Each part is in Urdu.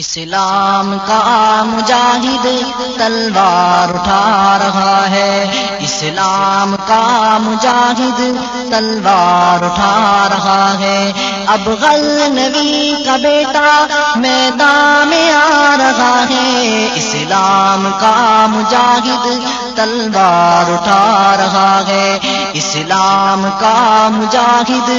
اسلام کا مجاہد تلوار اٹھا رہا ہے۔ اسلام کا مجاہد تلوار اٹھا رہا ہے۔ اب غل نبی کا بیٹا میدان میں آ رہا ہے۔ اسلام کا مجاہد تلوار اٹھا رہا ہے۔ اسلام کا مجاہد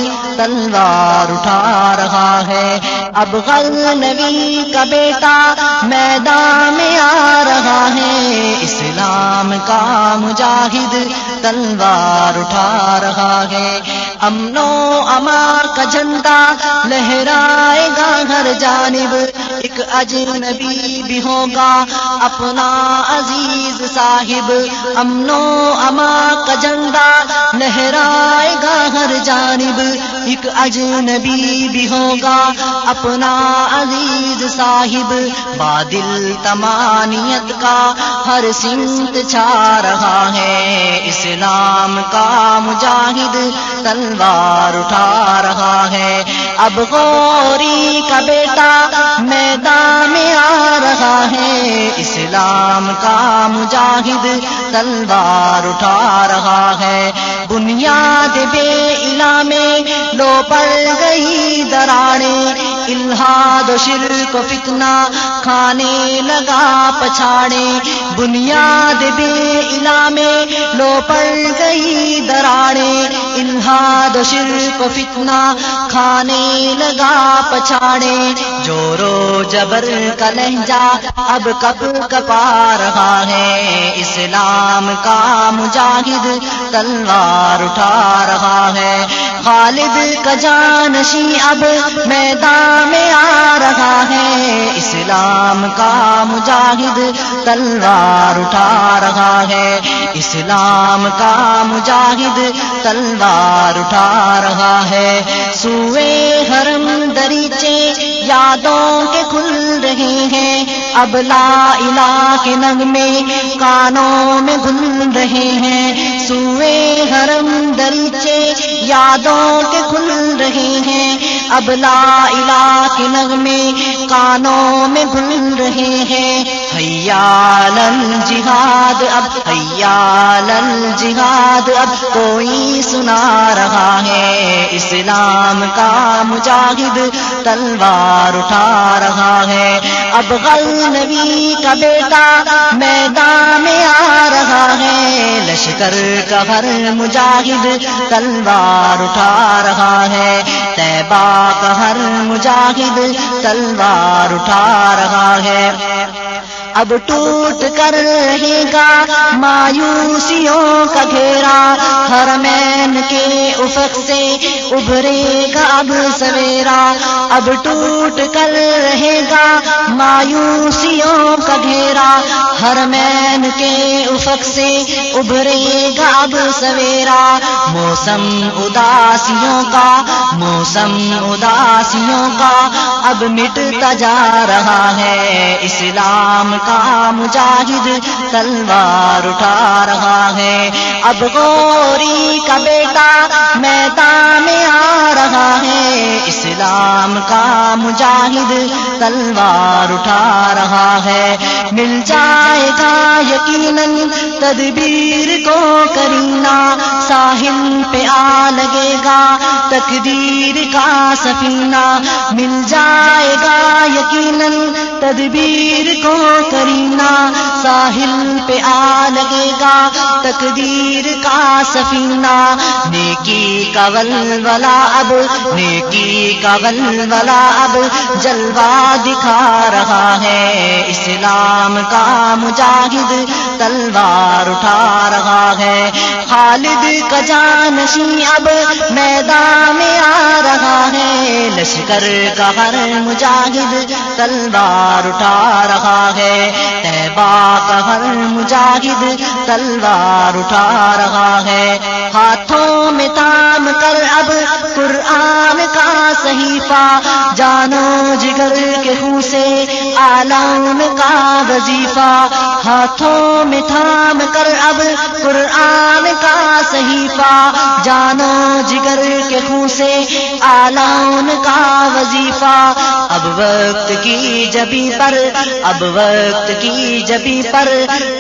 تلوار اٹھا رہا ہے۔ اب غل نبی کا بیٹا میدان میں آ رہا ہے۔ اسلام کا مجاہد تلوار اٹھا رہا ہے۔ امن و امار کا جھنڈا لہرائے گا ہر جانب۔ ایک اجنبی بھی ہوگا، اپنا عزیز صاحب، امن و امار کا جھنڈا لہرائے گا ہر جانب۔ ایک اجنبی بھی ہوگا، اپنا عزیز صاحب، بادل تمانیت کا ہر سمت چھا رہا ہے۔ اسلام کا مجاہد تلوار اٹھا رہا ہے۔ اب غوری کا بیٹا میدان میں آ رہا ہے۔ اسلام کا مجاہد تلوار اٹھا رہا ہے۔ بنیاد بے علا میں لو پر الہاد و شرک و فتنہ کھانے لگا، پچھاڑے۔ بنیاد بے علا میں لو پڑ گئی دراڑے۔ الہاد و شرک و فتنہ کھانے لگا، پچھاڑے۔ جورو جبر کا لہجہ اب کب کپا رہا ہے۔ اسلام کا مجاہد تلوار اٹھا رہا ہے۔ خالد کا جانشی اب میدان میں آ رہا ہے۔ اسلام کا مجاہد تلوار اٹھا رہا ہے۔ اسلام کا مجاہد تلوار اٹھا رہا ہے۔ سوئے حرم دریچے یادوں کے کھل رہے ہیں۔ اب لا الہ کے نغمے کانوں میں گھل رہے ہیں۔ سوئے حرم دریچے یادوں کے کھل رہے ہیں۔ اب لا الہ کے نغمے کانوں میں گھل رہے ہیں۔ حیال جہاد اب حیال جہاد اب کوئی سنا رہا ہے۔ اسلام کا مجاہد تلوار اٹھا رہا ہے۔ اب غل نبی کا بیٹا میدان میں آ لشکر کا ہر مجاہد تلوار اٹھا رہا ہے۔ تیبا کا ہر مجاہد تلوار اٹھا رہا ہے۔ اب ٹوٹ کر رہے گا مایوسیوں کا گھیرا۔ ہر مین کے افق سے ابھرے گا اب سویرا۔ اب ٹوٹ کر رہے گا مایوسیوں کا گھیرا۔ ہر مین کے افق سے ابھرے گا اب سویرا۔ موسم اداسیوں کا، موسم اداسیوں کا اب مٹتا جا رہا ہے۔ اسلام کا مجاہد تلوار اٹھا رہا ہے۔ اب گوری کا بیٹا میدان میں آ رہا ہے۔ اسلام کا مجاہد تلوار اٹھا رہا ہے۔ مل جائے گا یقیناً تدبیر کو کرینا ساحل پہ آ لگے گا، تقدیر کا سفینہ مل جائے گا یقیناً تدبیر کو کرینا ساحل پہ آ لگے گا، تقدیر کا سفینہ نیکی کا ولولا اب، نیکی کا ولولا اب جلوہ دکھا رہا ہے اسلام کا مجاہد تلوار اٹھا رہا ہے۔ خالد کا جانشی اب میدان میں آ رہا ہے۔ لشکر کا ہر مجاہد تلوار اٹھا رہا ہے۔ تیبا کا ہر مجاہد تلوار اٹھا رہا ہے۔ ہاتھوں میں تام کر اب قرآن کا صحیفہ۔ جانو جگر کے خون سے عالم کا وظیفہ، ہاتھوں میں تھام کر اب قرآن کا صحیفہ، جانو جگر کے خون سے آلان کا وظیفہ۔ اب وقت کی جبی پر، اب وقت کی جبی پر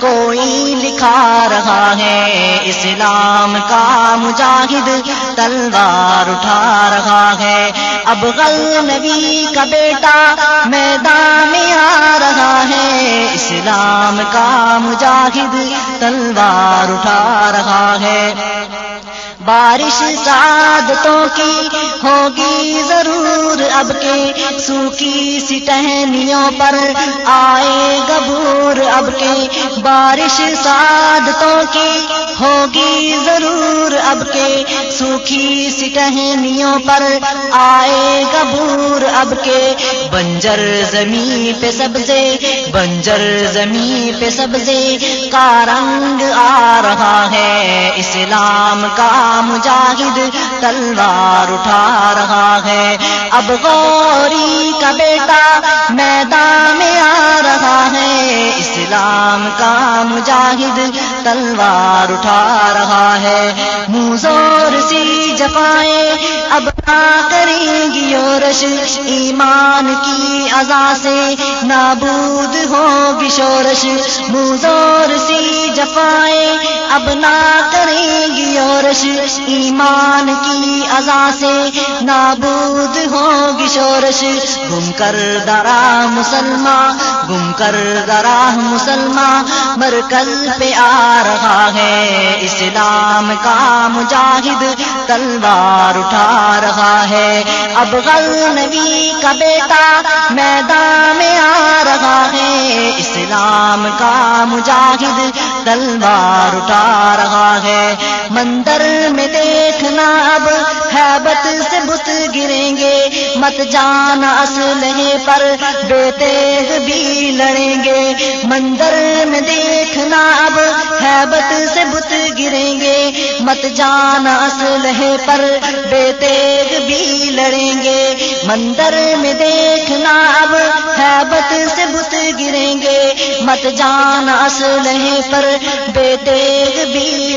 کوئی لکھا رہا ہے۔ اسلام کا مجاہد تلوار اٹھا رہا ہے۔ اب غل نبی کا بیٹا میدان میں آ رہا ہے، اسلام کا مجاہد تلوار اٹھا رہا ہے۔ بارش سعادتوں کی ہوگی ضرور اب کے سوکھی سی ٹہنیوں پر آئے گبور۔ اب کے بارش سعادتوں کی ہوگی ضرور۔ اب کے سوکھی سی ٹہنیوں پر آئے گبور۔ اب کے بنجر زمین پہ سبزے، بنجر زمین پہ سبزے کا رنگ آ رہا ہے۔ اسلام کا مجاہد تلوار اٹھا رہا ہے۔ اب غوری کا بیٹا میدان میں آ رہا ہے۔ اسلام کا مجاہد تلوار اٹھا رہا ہے۔ منہ زور سی جفائیں اب کریں گی یورش، ایمان کی ازا سے نابود ہوگی شورش۔ منہ سی جفائیں اب نہ کریں گی یورش، ایمان کی ازا سے نابود ہوگی شورش۔ گم کر درا مسلمان، گم کر درا مسلمان، مرکز پہ آ رہا ہے اسلام کا مجاہد، تلوار اٹھا رہا ہے۔ اب غل نبی کا بیٹا میدان میں آ رہا ہے۔ اسلام کا مجاہد تلوار اٹھا رہا ہے۔ مندر میں دیکھنا اب حیبت سے بت گریں گے۔ مت جان اسلحے پر بیٹے بھی لڑیں گے۔ مندر میں دیکھنا اب حیبت سے بت گریں گے۔ مت جان سلحے پر بے تیگ بھی لڑیں گے مندر میں دیکھنا اب حیبت سے بت گریں گے مت جان سلحے پر بے تیگ بھی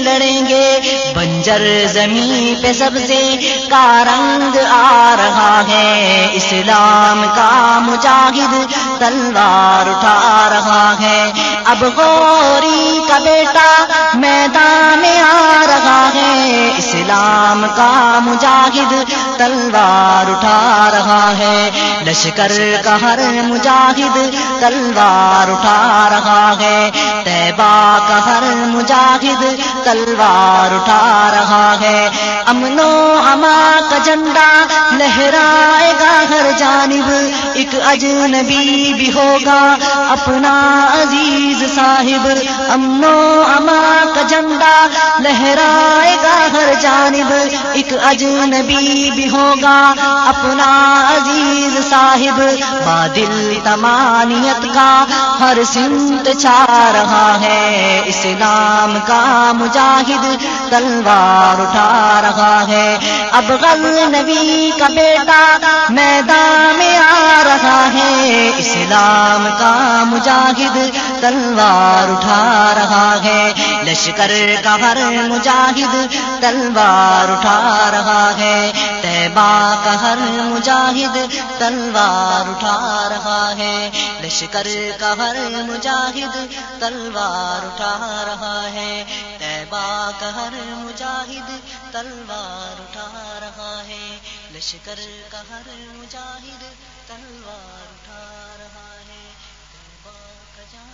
بنجر زمین پہ سبزے کا رنگ آ رہا ہے۔ اسلام کا مجاہد تلوار اٹھا رہا ہے۔ اب غوری کا بیٹا میدان میں آ رہا ہے۔ اسلام کا مجاہد تلوار اٹھا رہا ہے۔ لشکر کا ہر مجاہد تلوار اٹھا رہا ہے۔ تیبا کا ہر مجاہد تلوار اٹھا رہا ہے۔ امن و اما کا جھنڈا لہرائے گا ہر جانب۔ ایک اجنبی بھی ہوگا اپنا عزیز صاحب۔ امن و اما کا جھنڈا لہرائے گا ہر جانب۔ ایک اجنبی بھی ہوگا اپنا عزیز صاحب۔ بادل تمانیت کا ہر سمت چھا رہا ہے۔ اسلام کا مجاہد تلوار اٹھا رہا ہے۔ اب غل نبی کا بیٹا میدان میں آ رہا ہے۔ اسلام کا مجاہد تلوار اٹھا رہا ہے۔ لشکر کا ہر مجاہد تلوار اٹھا رہا ہے۔ تیبا کا ہر مجاہد تلوار اٹھا رہا ہے۔ لشکر کا ہر مجاہد تلوار اٹھا رہا ہے۔ تیبا کا ہر مجاہد تلوار اٹھا رہا ہے۔ لشکر کا ہر مجاہد تلوار اٹھا